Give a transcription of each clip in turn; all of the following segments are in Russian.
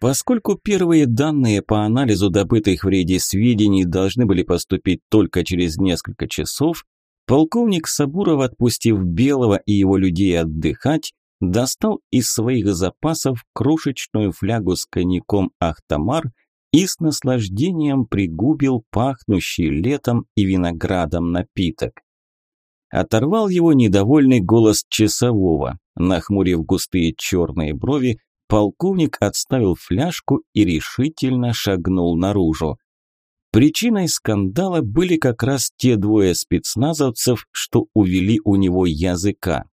Поскольку первые данные по анализу добытых в рейде сведений должны были поступить только через несколько часов, полковник Сабуров, отпустив Белого и его людей отдыхать, достал из своих запасов крошечную флягу с коньяком «Ахтамар» и с наслаждением пригубил пахнущий летом и виноградом напиток. Оторвал его недовольный голос часового. Нахмурив густые черные брови, полковник отставил фляжку и решительно шагнул наружу. Причиной скандала были как раз те двое спецназовцев, что увели у него языка.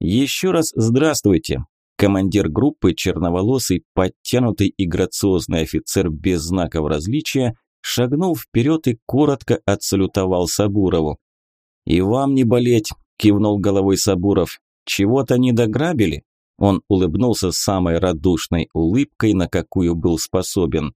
«Еще раз здравствуйте!» Командир группы, черноволосый, подтянутый и грациозный офицер без знаков различия, шагнул вперед и коротко отсалютовал Сабурову. «И вам не болеть!» – кивнул головой Сабуров. «Чего-то не дограбили?» Он улыбнулся самой радушной улыбкой, на какую был способен.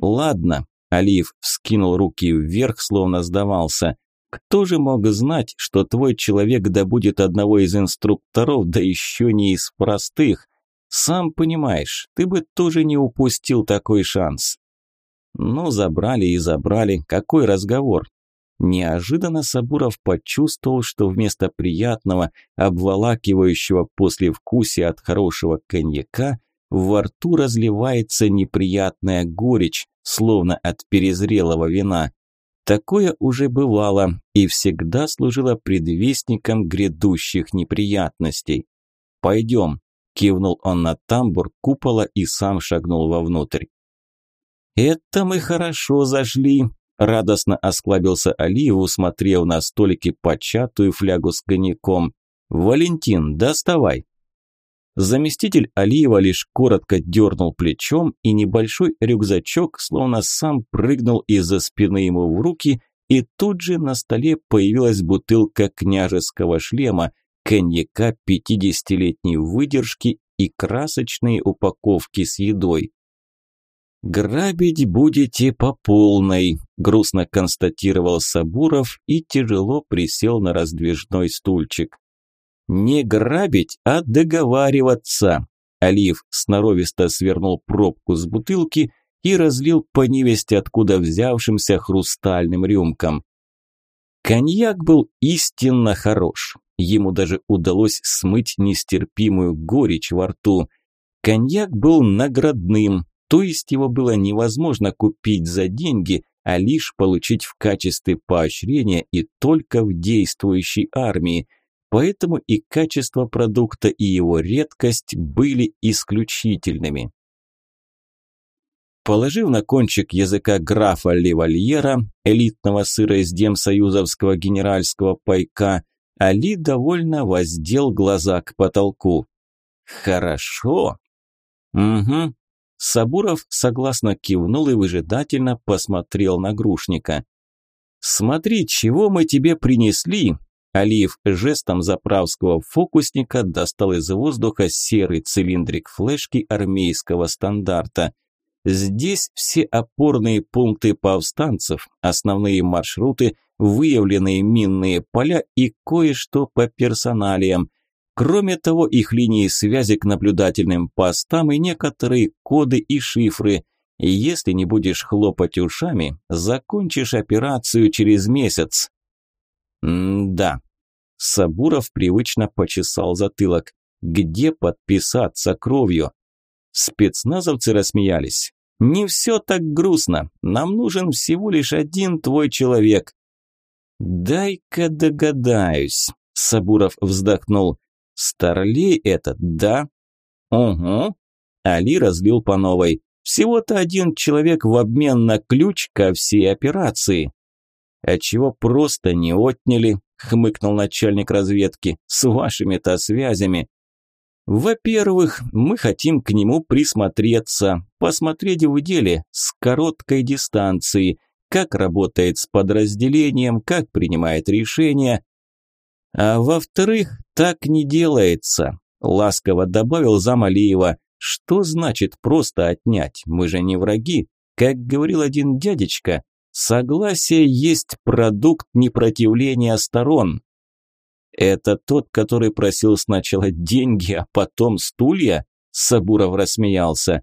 «Ладно», – Алиев вскинул руки вверх, словно сдавался. «Кто же мог знать, что твой человек добудет одного из инструкторов, да еще не из простых? Сам понимаешь, ты бы тоже не упустил такой шанс». «Ну, забрали и забрали. Какой разговор? Неожиданно Сабуров почувствовал, что вместо приятного, обволакивающего послевкусия от хорошего коньяка, во рту разливается неприятная горечь, словно от перезрелого вина. Такое уже бывало и всегда служило предвестником грядущих неприятностей. «Пойдем», – кивнул он на тамбур купола и сам шагнул вовнутрь. «Это мы хорошо зашли», Радостно осклабился Алиев, усмотрев на столике початую флягу с коньяком. «Валентин, доставай!» Заместитель Алиева лишь коротко дернул плечом, и небольшой рюкзачок словно сам прыгнул из-за спины ему в руки, и тут же на столе появилась бутылка княжеского шлема, коньяка пятидесятилетней выдержки и красочные упаковки с едой. «Грабить будете по полной», – грустно констатировал Сабуров и тяжело присел на раздвижной стульчик. «Не грабить, а договариваться», – Алиев сноровисто свернул пробку с бутылки и разлил по невесте откуда взявшимся хрустальным рюмкам. Коньяк был истинно хорош. Ему даже удалось смыть нестерпимую горечь во рту. Коньяк был наградным, то есть его было невозможно купить за деньги, а лишь получить в качестве поощрения и только в действующей армии. Поэтому и качество продукта, и его редкость были исключительными. Положив на кончик языка графа Левальера, элитного сыра из демсоюзовского генеральского пайка, Али довольно воздел глаза к потолку. «Хорошо». «Угу, Сабуров согласно кивнул и выжидательно посмотрел на грушника. «Смотри, чего мы тебе принесли!» Алиев жестом заправского фокусника достал из воздуха серый цилиндрик флешки армейского стандарта. Здесь все опорные пункты повстанцев, основные маршруты, выявленные минные поля и кое-что по персоналиям – Кроме того, их линии связи к наблюдательным постам и некоторые коды и шифры. И если не будешь хлопать ушами, закончишь операцию через месяц. М-да. Сабуров привычно почесал затылок. Где подписаться кровью? Спецназовцы рассмеялись. Не все так грустно. Нам нужен всего лишь один твой человек. Дай-ка догадаюсь. Сабуров вздохнул. Старлей этот, да? Угу. Али разлил по новой. Всего-то один человек в обмен на ключ ко всей операции. А чего просто не отняли, хмыкнул начальник разведки, с вашими-то связями. Во-первых, мы хотим к нему присмотреться, посмотреть в деле с короткой дистанции, как работает с подразделением, как принимает решения. А во-вторых, так не делается, ласково добавил Замалиева. Что значит просто отнять? Мы же не враги. Как говорил один дядечка, согласие есть продукт непротивления сторон. Это тот, который просил сначала деньги, а потом стулья? Сабуров рассмеялся.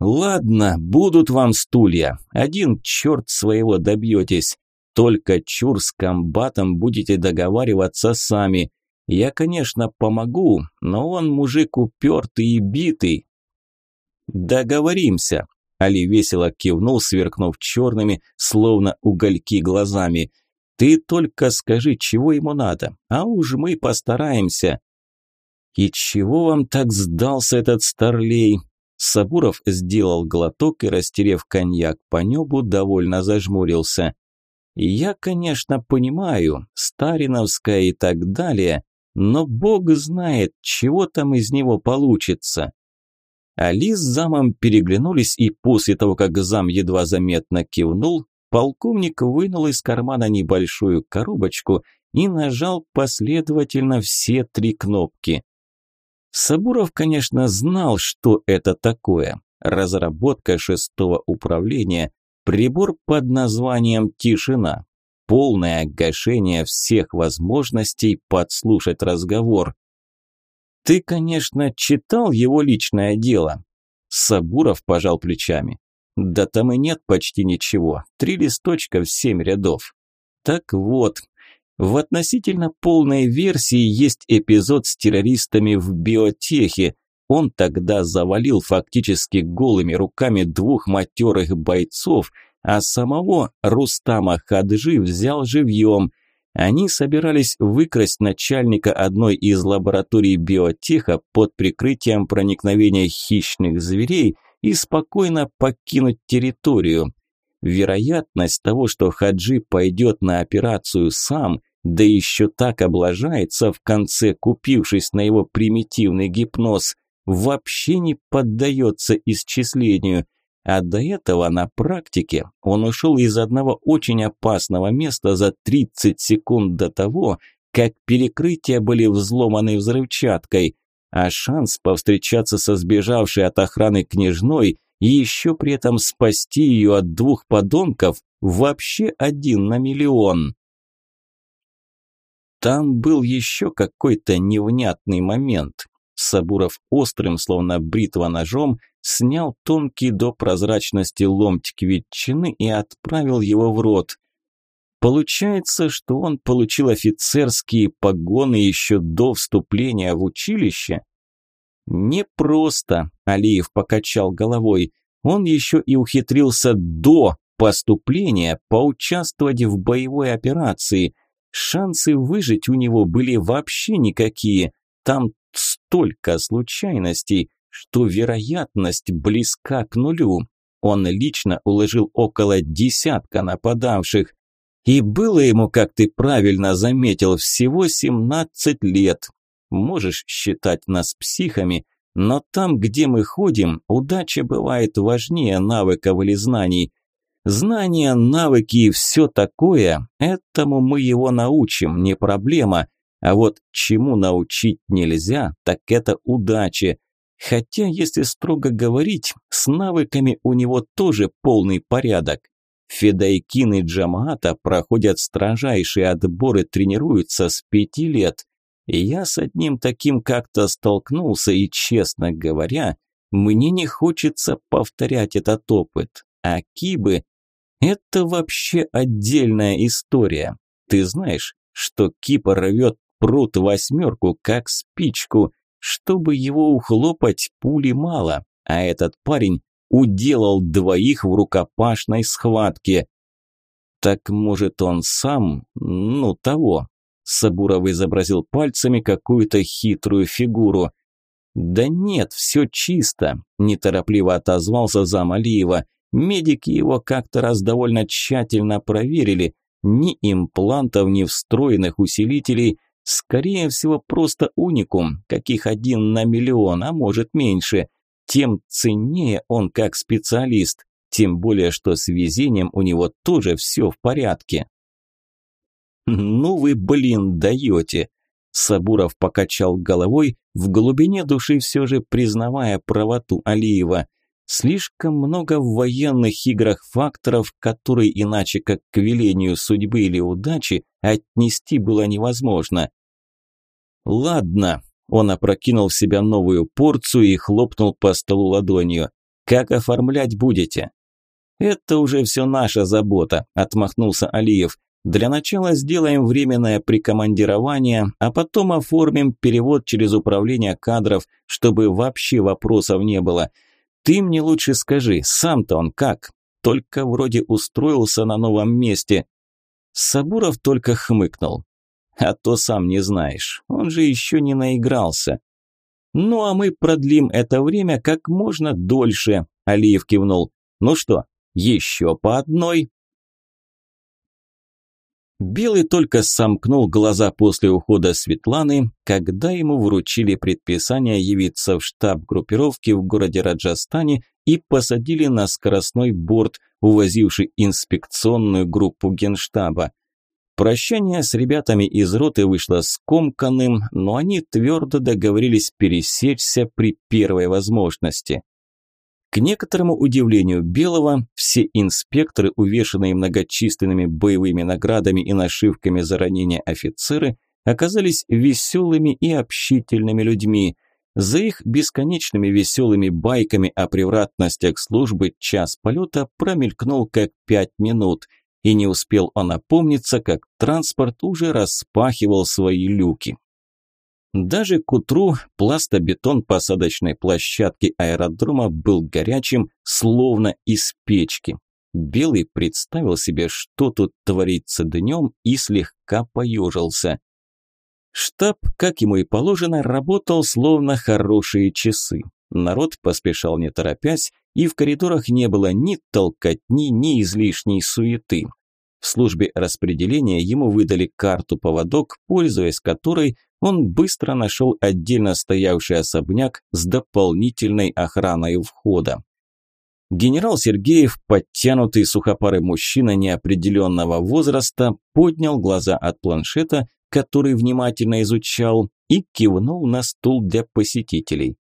Ладно, будут вам стулья. Один черт своего добьетесь. Только чур с комбатом будете договариваться сами. Я, конечно, помогу, но он мужик упертый и битый. Договоримся. Али весело кивнул, сверкнув черными, словно угольки глазами. Ты только скажи, чего ему надо, а уж мы постараемся. И чего вам так сдался этот старлей? Сабуров сделал глоток и, растерев коньяк по небу, довольно зажмурился. Я, конечно, понимаю, Стариновская и так далее, но бог знает, чего там из него получится. Али с замом переглянулись, и после того, как зам едва заметно кивнул, полковник вынул из кармана небольшую коробочку и нажал последовательно все три кнопки. Сабуров, конечно, знал, что это такое. Разработка шестого управления, прибор под названием «Тишина», полное гашение всех возможностей подслушать разговор. Ты, конечно, читал его личное дело. Сабуров пожал плечами. Да там и нет почти ничего. Три листочка в семь рядов. Так вот, в относительно полной версии есть эпизод с террористами в биотехе. Он тогда завалил фактически голыми руками двух матерых бойцов, а самого Рустама Хаджи взял живьем – они собирались выкрасть начальника одной из лабораторий биотеха под прикрытием проникновения хищных зверей и спокойно покинуть территорию. Вероятность того, что Хаджи пойдет на операцию сам, да еще так облажается в конце, купившись на его примитивный гипноз, вообще не поддается исчислению – а до этого на практике он ушел из одного очень опасного места за 30 секунд до того, как перекрытия были взломаны взрывчаткой, а шанс повстречаться со сбежавшей от охраны княжной и еще при этом спасти ее от двух подонков вообще один на миллион. Там был еще какой-то невнятный момент. Сабуров острым, словно бритва ножом, снял тонкий до прозрачности ломтик ветчины и отправил его в рот. Получается, что он получил офицерские погоны еще до вступления в училище? Непросто, Алиев покачал головой. Он еще и ухитрился до поступления поучаствовать в боевой операции. Шансы выжить у него были вообще никакие. Там столько случайностей, что вероятность близка к нулю. Он лично уложил около десятка нападавших. И было ему, как ты правильно заметил, всего 17 лет. Можешь считать нас психами, но там, где мы ходим, удача бывает важнее навыков или знаний. Знания, навыки и все такое, этому мы его научим, не проблема. А вот чему научить нельзя, так это удаче. Хотя, если строго говорить, с навыками у него тоже полный порядок. Федайкин и Джамаата проходят строжайшие отборы, тренируются с пяти лет. И я с одним таким как-то столкнулся, и, честно говоря, мне не хочется повторять этот опыт. А Кибы – это вообще отдельная история. Ты знаешь, что Кипа рвет пруд восьмерку, как спичку. Чтобы его ухлопать, пули мало, а этот парень уделал двоих в рукопашной схватке. Так может он сам, ну того. Сабуров изобразил пальцами какую-то хитрую фигуру. Да нет, все чисто, неторопливо отозвался зам Алиева. Медики его как-то раз довольно тщательно проверили. Ни имплантов, ни встроенных усилителей, Скорее всего, просто уникум, каких один на миллион, а может меньше. Тем ценнее он как специалист, тем более, что с везением у него тоже все в порядке. «Ну вы, блин, даете!» Сабуров покачал головой, в глубине души все же признавая правоту Алиева. Слишком много в военных играх факторов, которые иначе как к велению судьбы или удачи отнести было невозможно. «Ладно», – он опрокинул в себя новую порцию и хлопнул по столу ладонью. Как оформлять будете? Это уже все наша забота, отмахнулся Алиев. Для начала сделаем временное прикомандирование, а потом оформим перевод через управление кадров, чтобы вообще вопросов не было. Ты мне лучше скажи, сам-то он как? Только вроде устроился на новом месте. Сабуров только хмыкнул. А то сам не знаешь, он же еще не наигрался. Ну а мы продлим это время как можно дольше, Алиев кивнул. Ну что, еще по одной? Белый только сомкнул глаза после ухода Светланы, когда ему вручили предписание явиться в штаб группировки в городе Раджастане и посадили на скоростной борт, увозивший инспекционную группу генштаба. Прощание с ребятами из роты вышло скомканным, но они твердо договорились пересечься при первой возможности. К некоторому удивлению Белого, все инспекторы, увешанные многочисленными боевыми наградами и нашивками за ранения офицеры, оказались веселыми и общительными людьми. За их бесконечными веселыми байками о превратностях службы час полета промелькнул как пять минут, и не успел он опомниться, как транспорт уже распахивал свои люки. Даже к утру пластобетон посадочной площадки аэродрома был горячим, словно из печки. Белый представил себе, что тут творится днем, и слегка поежился. Штаб, как ему и положено, работал словно хорошие часы. Народ поспешал не торопясь, и в коридорах не было ни толкотни, ни излишней суеты. В службе распределения ему выдали карту-поводок, пользуясь которой он быстро нашел отдельно стоявший особняк с дополнительной охраной входа. Генерал Сергеев, подтянутый сухопарый мужчина неопределенного возраста, поднял глаза от планшета, который внимательно изучал, и кивнул на стул для посетителей.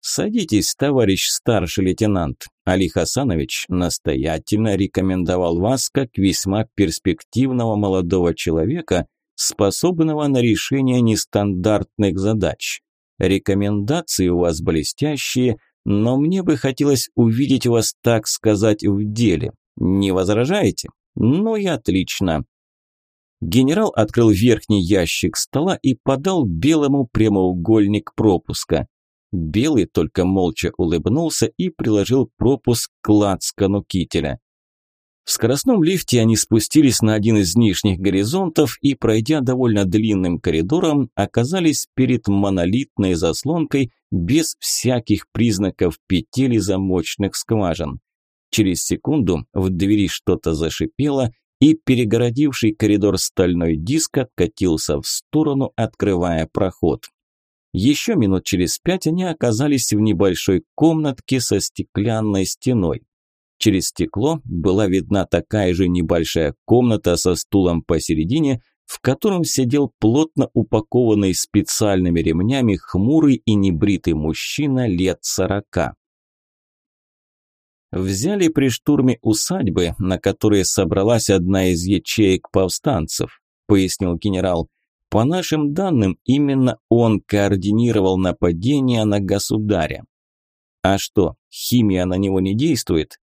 «Садитесь, товарищ старший лейтенант. Али Хасанович настоятельно рекомендовал вас как весьма перспективного молодого человека, способного на решение нестандартных задач. Рекомендации у вас блестящие, но мне бы хотелось увидеть вас, так сказать, в деле. Не возражаете? Ну и отлично. Генерал открыл верхний ящик стола и подал белому прямоугольник пропуска. Белый только молча улыбнулся и приложил пропуск к лацкану кителя. В скоростном лифте они спустились на один из нижних горизонтов и, пройдя довольно длинным коридором, оказались перед монолитной заслонкой без всяких признаков петель и замочных скважин. Через секунду в двери что-то зашипело, и перегородивший коридор стальной диск откатился в сторону, открывая проход. Еще минут через пять они оказались в небольшой комнатке со стеклянной стеной. Через стекло была видна такая же небольшая комната со стулом посередине, в котором сидел плотно упакованный специальными ремнями хмурый и небритый мужчина лет сорока. Взяли при штурме усадьбы, на которой собралась одна из ячеек повстанцев, пояснил генерал. По нашим данным, именно он координировал нападение на государя. А что, химия на него не действует?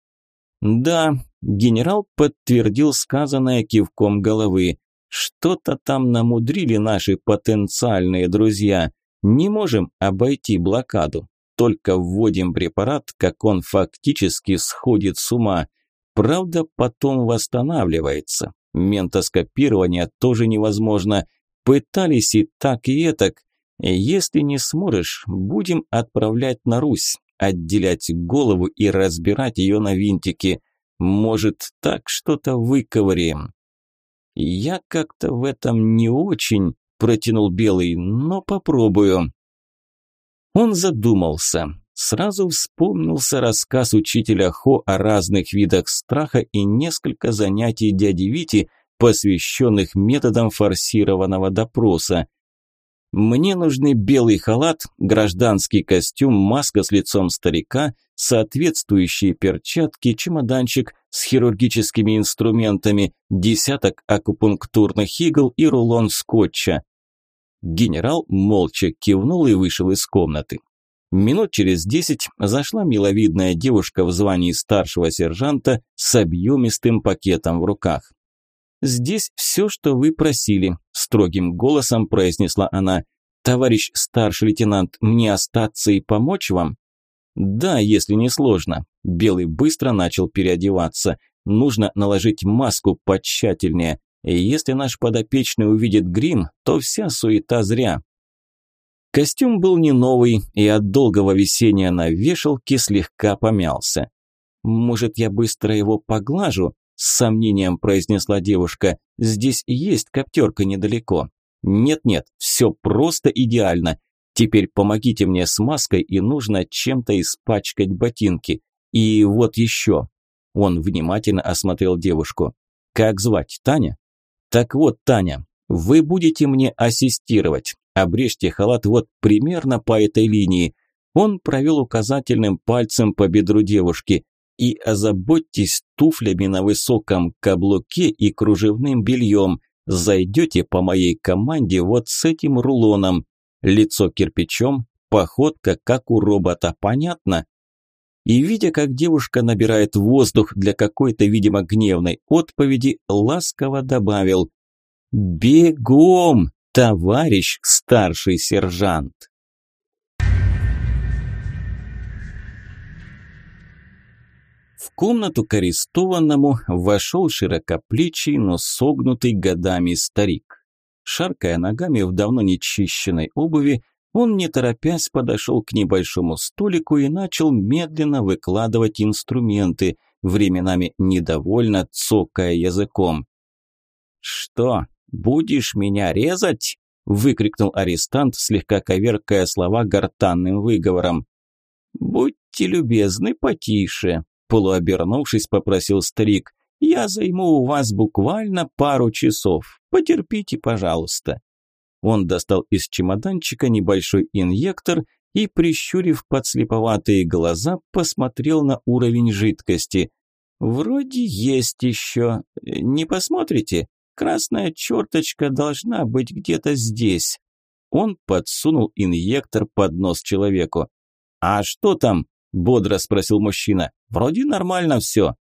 Да, генерал подтвердил сказанное кивком головы. Что-то там намудрили наши потенциальные друзья. Не можем обойти блокаду. Только вводим препарат, как он фактически сходит с ума. Правда, потом восстанавливается. Ментоскопирование тоже невозможно. Пытались и так, и этак. Если не сможешь, будем отправлять на Русь отделять голову и разбирать ее на винтики. Может, так что-то выковыряем. Я как-то в этом не очень, протянул Белый, но попробую. Он задумался. Сразу вспомнился рассказ учителя Хо о разных видах страха и несколько занятий дяди Вити, посвященных методам форсированного допроса. Мне нужны белый халат, гражданский костюм, маска с лицом старика, соответствующие перчатки, чемоданчик с хирургическими инструментами, десяток акупунктурных игл и рулон скотча. Генерал молча кивнул и вышел из комнаты. Минут через десять зашла миловидная девушка в звании старшего сержанта с объемистым пакетом в руках. «Здесь все, что вы просили», – строгим голосом произнесла она. «Товарищ старший лейтенант, мне остаться и помочь вам?» «Да, если не сложно». Белый быстро начал переодеваться. «Нужно наложить маску потщательнее. И если наш подопечный увидит грим, то вся суета зря. Костюм был не новый и от долгого висения на вешалке слегка помялся. «Может, я быстро его поглажу?» – с сомнением произнесла девушка. «Здесь есть коптерка недалеко». «Нет-нет, все просто идеально. Теперь помогите мне с маской и нужно чем-то испачкать ботинки. И вот еще». Он внимательно осмотрел девушку. «Как звать? Таня?» «Так вот, Таня, вы будете мне ассистировать. Обрежьте халат вот примерно по этой линии. Он провел указательным пальцем по бедру девушки. И озаботьтесь туфлями на высоком каблуке и кружевным бельем. Зайдете по моей команде вот с этим рулоном. Лицо кирпичом, походка как у робота, понятно? И видя, как девушка набирает воздух для какой-то, видимо, гневной отповеди, ласково добавил «Бегом!» товарищ старший сержант. В комнату к арестованному вошел широкоплечий, но согнутый годами старик. Шаркая ногами в давно нечищенной обуви, он, не торопясь, подошел к небольшому столику и начал медленно выкладывать инструменты, временами недовольно цокая языком. «Что, «Будешь меня резать?» – выкрикнул арестант, слегка коверкая слова гортанным выговором. «Будьте любезны, потише», – полуобернувшись, попросил старик. «Я займу у вас буквально пару часов. Потерпите, пожалуйста». Он достал из чемоданчика небольшой инъектор и, прищурив подслеповатые глаза, посмотрел на уровень жидкости. «Вроде есть еще. Не посмотрите?» Красная черточка должна быть где-то здесь. Он подсунул инъектор под нос человеку. «А что там?» – бодро спросил мужчина. «Вроде нормально все».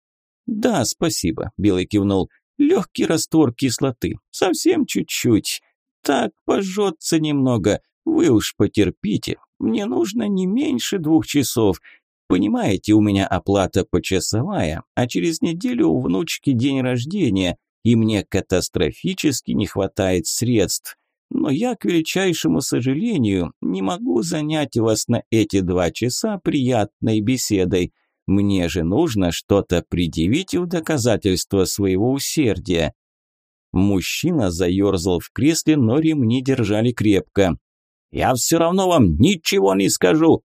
«Да, спасибо», – Белый кивнул. «Легкий раствор кислоты. Совсем чуть-чуть. Так, пожжется немного. Вы уж потерпите. Мне нужно не меньше двух часов. Понимаете, у меня оплата почасовая, а через неделю у внучки день рождения и мне катастрофически не хватает средств. Но я, к величайшему сожалению, не могу занять вас на эти два часа приятной беседой. Мне же нужно что-то предъявить в доказательство своего усердия». Мужчина заерзал в кресле, но ремни держали крепко. «Я все равно вам ничего не скажу».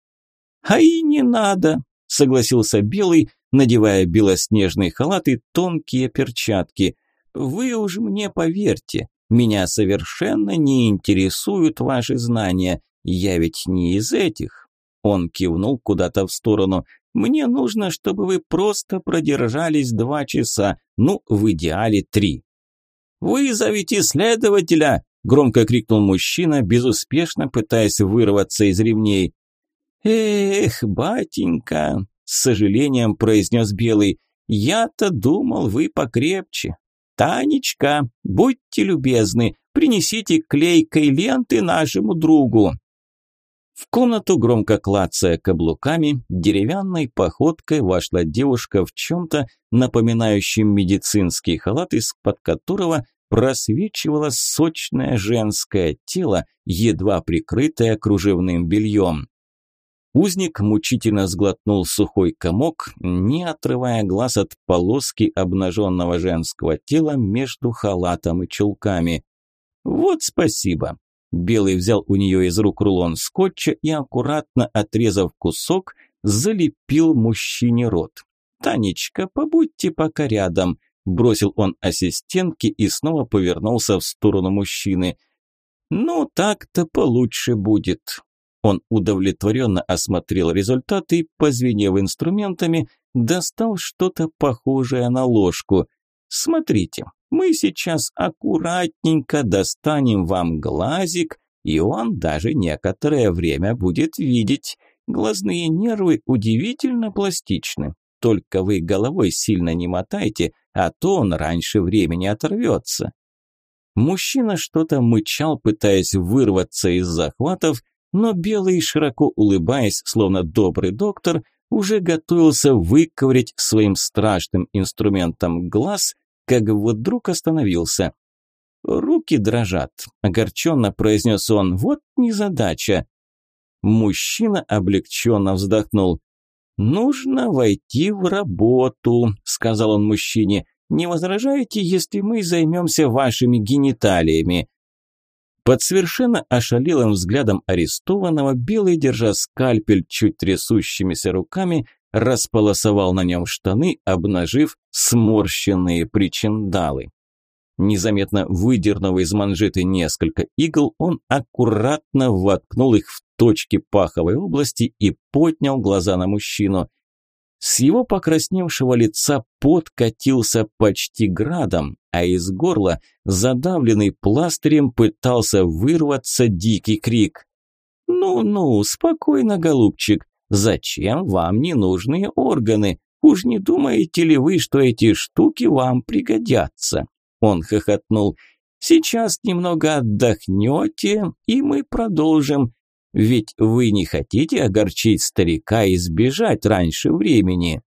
«А и не надо», – согласился Белый, надевая белоснежный халат и тонкие перчатки – вы уж мне поверьте, меня совершенно не интересуют ваши знания. Я ведь не из этих. Он кивнул куда-то в сторону. Мне нужно, чтобы вы просто продержались два часа, ну, в идеале три. «Вызовите следователя!» – громко крикнул мужчина, безуспешно пытаясь вырваться из ремней. «Эх, батенька!» – с сожалением произнес Белый. «Я-то думал, вы покрепче. «Танечка, будьте любезны, принесите клейкой ленты нашему другу». В комнату, громко клацая каблуками, деревянной походкой вошла девушка в чем-то напоминающем медицинский халат, из-под которого просвечивало сочное женское тело, едва прикрытое кружевным бельем. Узник мучительно сглотнул сухой комок, не отрывая глаз от полоски обнаженного женского тела между халатом и чулками. «Вот спасибо!» Белый взял у нее из рук рулон скотча и, аккуратно отрезав кусок, залепил мужчине рот. «Танечка, побудьте пока рядом», – бросил он ассистентке и снова повернулся в сторону мужчины. «Ну, так-то получше будет. Он удовлетворенно осмотрел результаты и, позвенев инструментами, достал что-то похожее на ложку. «Смотрите, мы сейчас аккуратненько достанем вам глазик, и он даже некоторое время будет видеть. Глазные нервы удивительно пластичны. Только вы головой сильно не мотайте, а то он раньше времени оторвется. Мужчина что-то мычал, пытаясь вырваться из захватов, но Белый, широко улыбаясь, словно добрый доктор, уже готовился выковырять своим страшным инструментом глаз, как вдруг остановился. «Руки дрожат», – огорченно произнес он, – «вот незадача». Мужчина облегченно вздохнул. «Нужно войти в работу», – сказал он мужчине. «Не возражаете, если мы займемся вашими гениталиями?» Под совершенно ошалелым взглядом арестованного Белый, держа скальпель чуть трясущимися руками, располосовал на нем штаны, обнажив сморщенные причиндалы. Незаметно выдернув из манжеты несколько игл, он аккуратно воткнул их в точки паховой области и поднял глаза на мужчину. С его покрасневшего лица пот катился почти градом, а из горла, задавленный пластырем, пытался вырваться дикий крик. «Ну-ну, спокойно, голубчик, зачем вам ненужные органы? Уж не думаете ли вы, что эти штуки вам пригодятся?» Он хохотнул. «Сейчас немного отдохнете, и мы продолжим. Ведь вы не хотите огорчить старика и сбежать раньше времени.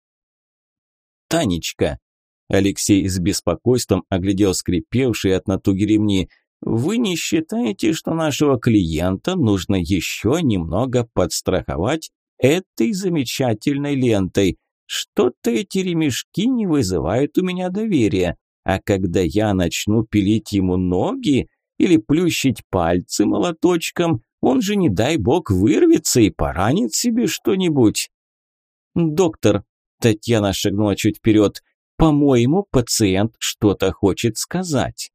Танечка, Алексей с беспокойством оглядел скрипевшие от натуги ремни. Вы не считаете, что нашего клиента нужно еще немного подстраховать этой замечательной лентой? Что-то эти ремешки не вызывают у меня доверия. А когда я начну пилить ему ноги или плющить пальцы молоточком, он же, не дай бог, вырвется и поранит себе что-нибудь. Доктор, Татьяна шагнула чуть вперед, по-моему, пациент что-то хочет сказать.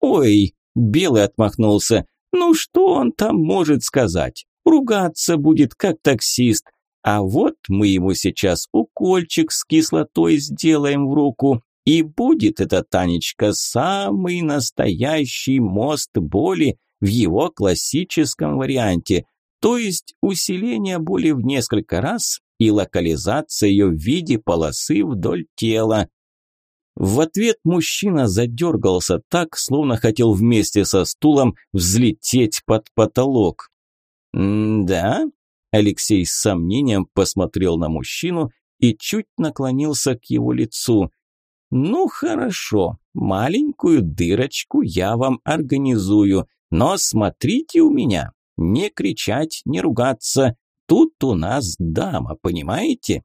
Ой, Белый отмахнулся. Ну что он там может сказать? Ругаться будет, как таксист. А вот мы ему сейчас укольчик с кислотой сделаем в руку. И будет это, Танечка, самый настоящий мост боли, в его классическом варианте, то есть усиление боли в несколько раз и локализация ее в виде полосы вдоль тела. В ответ мужчина задергался так, словно хотел вместе со стулом взлететь под потолок. «Да?» Алексей с сомнением посмотрел на мужчину и чуть наклонился к его лицу. «Ну хорошо, маленькую дырочку я вам организую, но смотрите у меня, не кричать, не ругаться. Тут у нас дама, понимаете?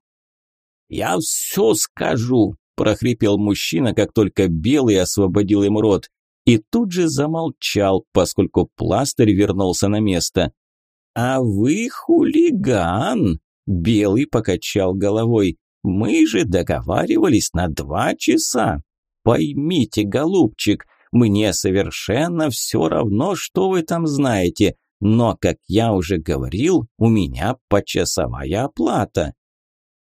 Я все скажу, прохрипел мужчина, как только белый освободил ему рот. И тут же замолчал, поскольку пластырь вернулся на место. «А вы хулиган!» – Белый покачал головой. «Мы же договаривались на два часа. Поймите, голубчик, мне совершенно все равно, что вы там знаете, но, как я уже говорил, у меня почасовая оплата».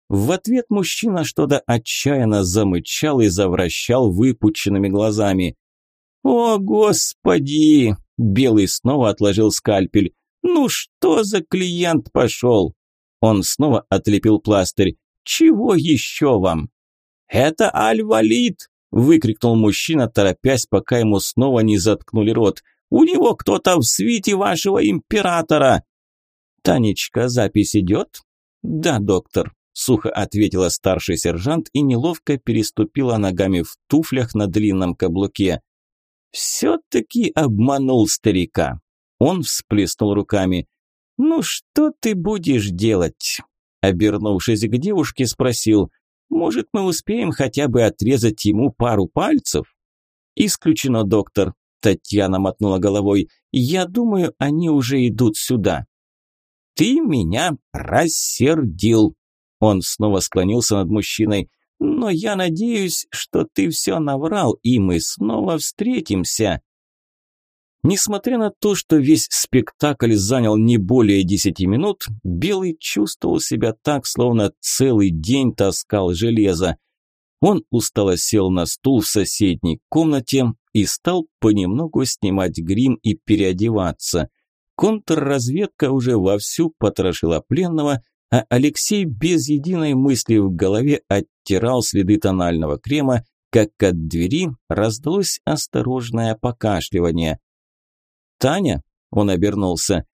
В ответ мужчина что-то отчаянно замычал и завращал выпученными глазами. «О, господи!» – Белый снова отложил скальпель. «Ну что за клиент пошел?» Он снова отлепил пластырь. «Чего еще вам?» «Это Аль-Валид!» Выкрикнул мужчина, торопясь, пока ему снова не заткнули рот. «У него кто-то в свите вашего императора!» «Танечка, запись идет?» «Да, доктор», – сухо ответила старший сержант и неловко переступила ногами в туфлях на длинном каблуке. «Все-таки обманул старика». Он всплеснул руками. «Ну что ты будешь делать?» Обернувшись к девушке, спросил – может, мы успеем хотя бы отрезать ему пару пальцев? Исключено, доктор. Татьяна мотнула головой. Я думаю, они уже идут сюда. Ты меня рассердил. Он снова склонился над мужчиной. Но я надеюсь, что ты все наврал, и мы снова встретимся. Несмотря на то, что весь спектакль занял не более десяти минут, Белый чувствовал себя так, словно целый день таскал железо. Он устало сел на стул в соседней комнате и стал понемногу снимать грим и переодеваться. Контрразведка уже вовсю потрошила пленного, а Алексей без единой мысли в голове оттирал следы тонального крема, как от двери раздалось осторожное покашливание. «Таня?» – он обернулся.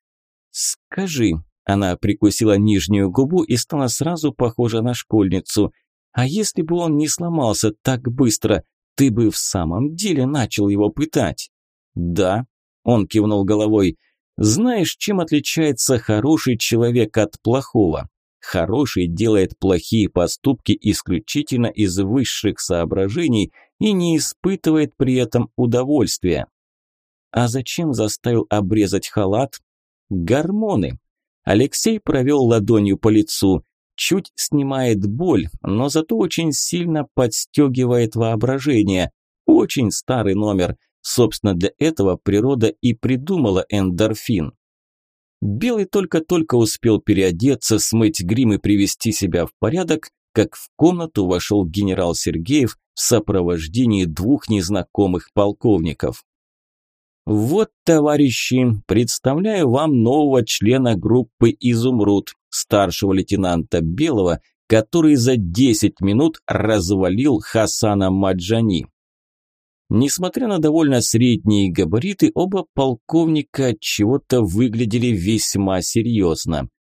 «Скажи», – она прикусила нижнюю губу и стала сразу похожа на школьницу. «А если бы он не сломался так быстро, ты бы в самом деле начал его пытать?» «Да», – он кивнул головой. Знаешь, чем отличается хороший человек от плохого? Хороший делает плохие поступки исключительно из высших соображений и не испытывает при этом удовольствия. А зачем заставил обрезать халат? Гормоны. Алексей провел ладонью по лицу. Чуть снимает боль, но зато очень сильно подстегивает воображение. Очень старый номер – Собственно, для этого природа и придумала эндорфин. Белый только-только успел переодеться, смыть грим и привести себя в порядок, как в комнату вошел генерал Сергеев в сопровождении двух незнакомых полковников. «Вот, товарищи, представляю вам нового члена группы «Изумруд», старшего лейтенанта Белого, который за 10 минут развалил Хасана Маджани. Несмотря на довольно средние габариты, оба полковника чего-то выглядели весьма серьезно.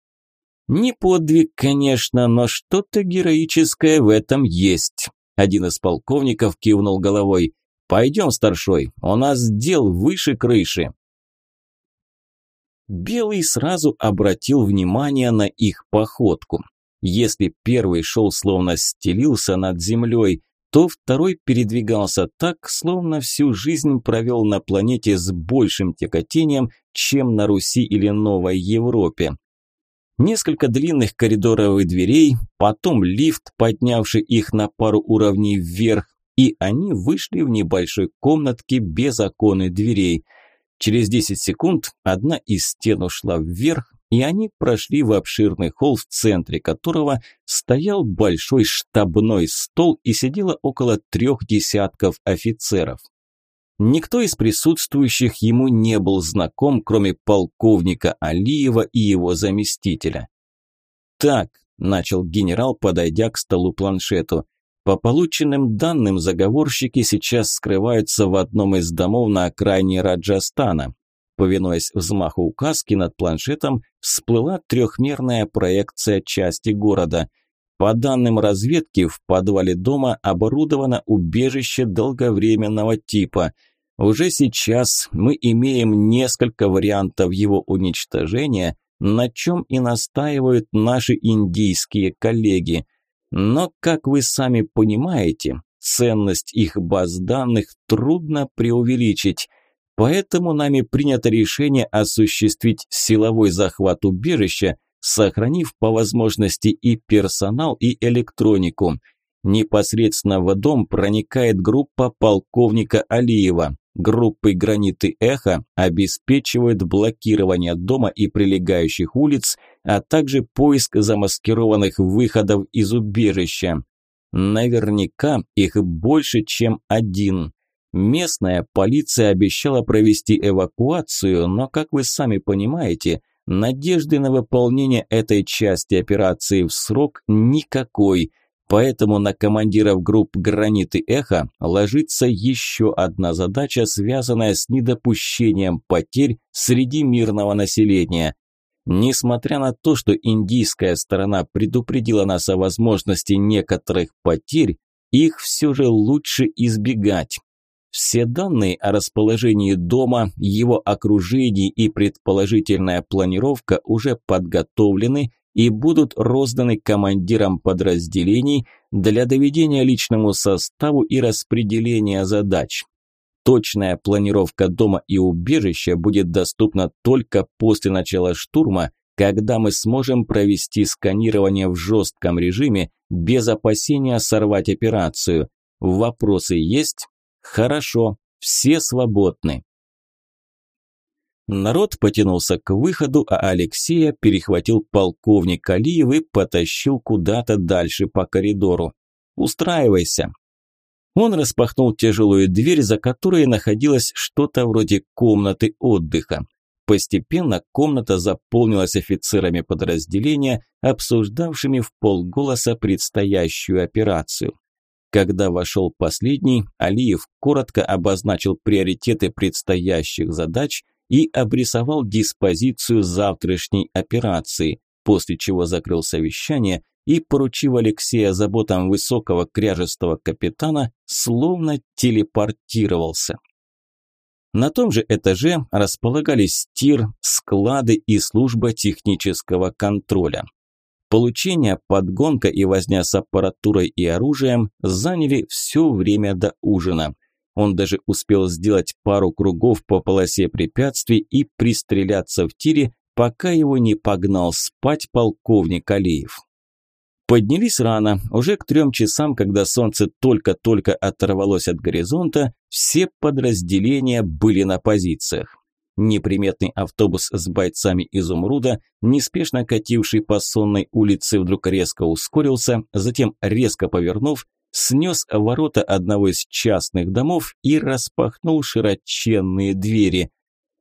Не подвиг, конечно, но что-то героическое в этом есть. Один из полковников кивнул головой. «Пойдем, старшой, у нас дел выше крыши». Белый сразу обратил внимание на их походку. Если первый шел словно стелился над землей, то второй передвигался так, словно всю жизнь провел на планете с большим тяготением, чем на Руси или Новой Европе. Несколько длинных коридоров и дверей, потом лифт, поднявший их на пару уровней вверх, и они вышли в небольшой комнатке без окон и дверей. Через 10 секунд одна из стен ушла вверх, и они прошли в обширный холл, в центре которого стоял большой штабной стол и сидело около трех десятков офицеров. Никто из присутствующих ему не был знаком, кроме полковника Алиева и его заместителя. «Так», – начал генерал, подойдя к столу планшету, – «по полученным данным заговорщики сейчас скрываются в одном из домов на окраине Раджастана. Повинуясь взмаху указки над планшетом, всплыла трехмерная проекция части города. По данным разведки, в подвале дома оборудовано убежище долговременного типа. Уже сейчас мы имеем несколько вариантов его уничтожения, на чем и настаивают наши индийские коллеги. Но, как вы сами понимаете, ценность их баз данных трудно преувеличить. Поэтому нами принято решение осуществить силовой захват убежища, сохранив по возможности и персонал, и электронику. Непосредственно в дом проникает группа полковника Алиева. Группы «Граниты Эхо» обеспечивают блокирование дома и прилегающих улиц, а также поиск замаскированных выходов из убежища. Наверняка их больше, чем один. Местная полиция обещала провести эвакуацию, но, как вы сами понимаете, надежды на выполнение этой части операции в срок никакой, поэтому на командиров групп «Гранит» и «Эхо» ложится еще одна задача, связанная с недопущением потерь среди мирного населения. Несмотря на то, что индийская сторона предупредила нас о возможности некоторых потерь, их все же лучше избегать. Все данные о расположении дома, его окружении и предположительная планировка уже подготовлены и будут розданы командирам подразделений для доведения личному составу и распределения задач. Точная планировка дома и убежища будет доступна только после начала штурма, когда мы сможем провести сканирование в жестком режиме без опасения сорвать операцию. Вопросы есть? Хорошо, все свободны. Народ потянулся к выходу, а Алексея перехватил полковник Алиев и потащил куда-то дальше по коридору. «Устраивайся». Он распахнул тяжелую дверь, за которой находилось что-то вроде комнаты отдыха. Постепенно комната заполнилась офицерами подразделения, обсуждавшими в полголоса предстоящую операцию. Когда вошел последний, Алиев коротко обозначил приоритеты предстоящих задач и обрисовал диспозицию завтрашней операции, после чего закрыл совещание и, поручив Алексея заботам высокого кряжестого капитана, словно телепортировался. На том же этаже располагались тир, склады и служба технического контроля. Получение, подгонка и возня с аппаратурой и оружием заняли все время до ужина. Он даже успел сделать пару кругов по полосе препятствий и пристреляться в тире, пока его не погнал спать полковник Алиев. Поднялись рано, уже к трем часам, когда солнце только-только оторвалось от горизонта, все подразделения были на позициях. Неприметный автобус с бойцами изумруда, неспешно кативший по сонной улице, вдруг резко ускорился, затем, резко повернув, снес ворота одного из частных домов и распахнул широченные двери.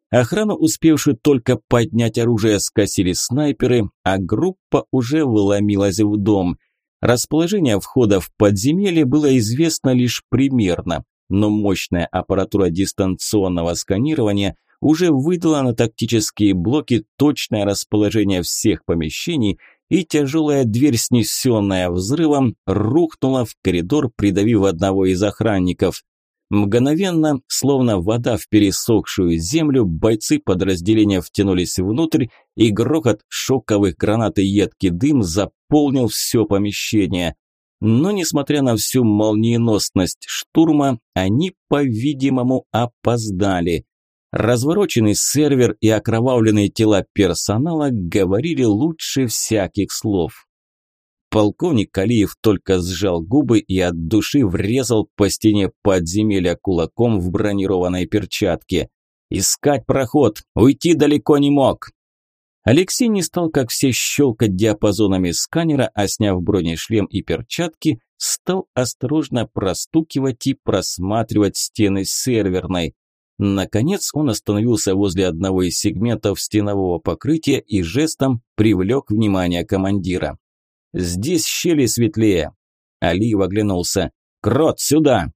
Охрану, успевшую только поднять оружие, скосили снайперы, а группа уже выломилась в дом. Расположение входа в подземелье было известно лишь примерно, но мощная аппаратура дистанционного сканирования уже выдала на тактические блоки точное расположение всех помещений, и тяжелая дверь, снесенная взрывом, рухнула в коридор, придавив одного из охранников. Мгновенно, словно вода в пересохшую землю, бойцы подразделения втянулись внутрь, и грохот шоковых гранат и едкий дым заполнил все помещение. Но, несмотря на всю молниеносность штурма, они, по-видимому, опоздали. Развороченный сервер и окровавленные тела персонала говорили лучше всяких слов. Полковник Калиев только сжал губы и от души врезал по стене подземелья кулаком в бронированной перчатке. «Искать проход! Уйти далеко не мог!» Алексей не стал, как все, щелкать диапазонами сканера, а сняв бронешлем и перчатки, стал осторожно простукивать и просматривать стены серверной. Наконец он остановился возле одного из сегментов стенового покрытия и жестом привлек внимание командира. Здесь щели светлее. Алиев оглянулся. Крот, сюда!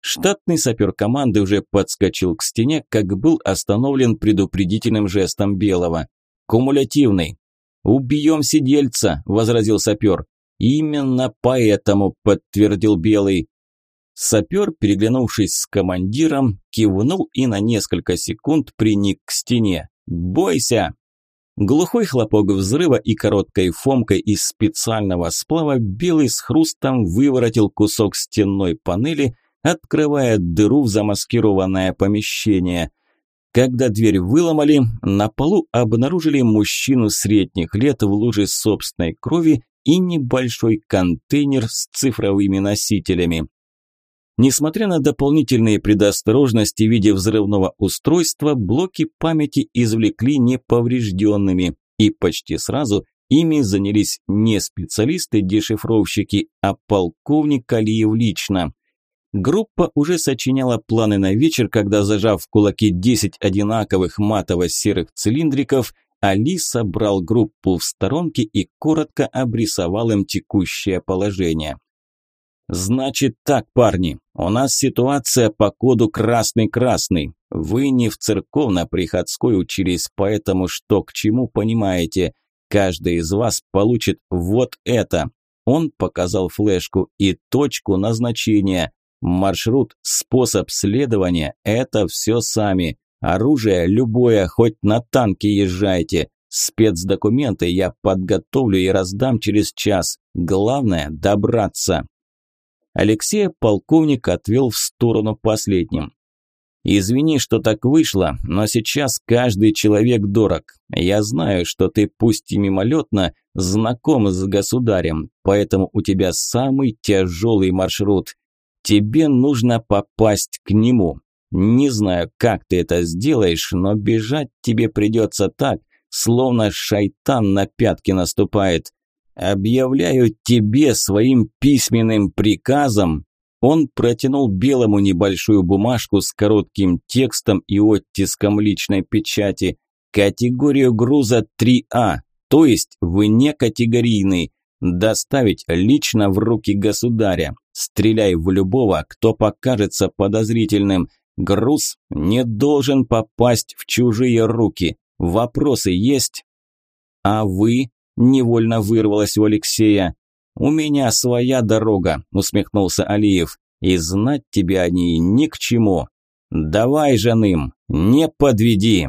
Штатный сапер команды уже подскочил к стене, как был остановлен предупредительным жестом Белого. Кумулятивный. «Убьем сидельца», – возразил сапер. «Именно поэтому», – подтвердил Белый. Сапер, переглянувшись с командиром, кивнул и на несколько секунд приник к стене. «Бойся!» Глухой хлопок взрыва и короткой фомкой из специального сплава белый с хрустом выворотил кусок стенной панели, открывая дыру в замаскированное помещение. Когда дверь выломали, на полу обнаружили мужчину средних лет в луже собственной крови и небольшой контейнер с цифровыми носителями. Несмотря на дополнительные предосторожности в виде взрывного устройства, блоки памяти извлекли неповрежденными, и почти сразу ими занялись не специалисты-дешифровщики, а полковник Алиев лично. Группа уже сочиняла планы на вечер, когда, зажав в кулаки 10 одинаковых матово-серых цилиндриков, Али собрал группу в сторонке и коротко обрисовал им текущее положение. «Значит так, парни, у нас ситуация по коду красный-красный. Вы не в церковно-приходской учились, поэтому что к чему понимаете. Каждый из вас получит вот это». Он показал флешку и точку назначения. Маршрут, способ следования – это все сами. Оружие любое, хоть на танке езжайте. Спецдокументы я подготовлю и раздам через час. Главное – добраться. Алексея полковник отвел в сторону последним. «Извини, что так вышло, но сейчас каждый человек дорог. Я знаю, что ты пусть и мимолетно знаком с государем, поэтому у тебя самый тяжелый маршрут. Тебе нужно попасть к нему. Не знаю, как ты это сделаешь, но бежать тебе придется так, словно шайтан на пятки наступает. «Объявляю тебе своим письменным приказом». Он протянул Белому небольшую бумажку с коротким текстом и оттиском личной печати. Категорию груза 3А, то есть вне категорийный. Доставить лично в руки государя. Стреляй в любого, кто покажется подозрительным. Груз не должен попасть в чужие руки. Вопросы есть? А вы? Невольно вырвалось у Алексея. «У меня своя дорога», – усмехнулся Алиев. «И знать тебе о ней ни к чему. Давай, Жаным, не подведи».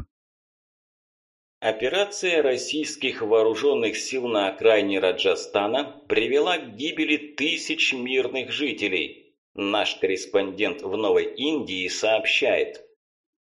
Операция российских вооруженных сил на окраине Раджастана привела к гибели тысяч мирных жителей. Наш корреспондент в Новой Индии сообщает.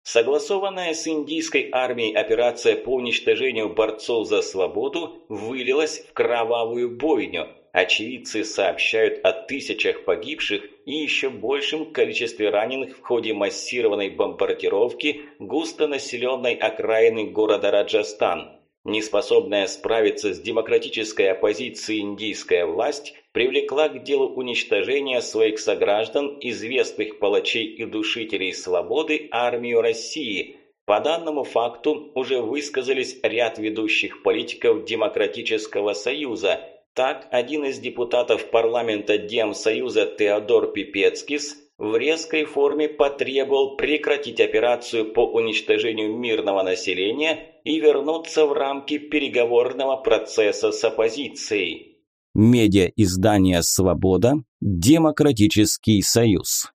Согласованная с индийской армией операция по уничтожению борцов за свободу вылилась в кровавую бойню – очевидцы сообщают о тысячах погибших и еще большем количестве раненых в ходе массированной бомбардировки густонаселенной окраины города Раджастан. Неспособная справиться с демократической оппозицией индийская власть привлекла к делу уничтожения своих сограждан, известных палачей и душителей свободы, армию России. По данному факту уже высказались ряд ведущих политиков Демократического Союза – так, один из депутатов парламента Демсоюза Теодор Пипецкис в резкой форме потребовал прекратить операцию по уничтожению мирного населения и вернуться в рамки переговорного процесса с оппозицией. Медиа издание «Свобода», Демократический союз.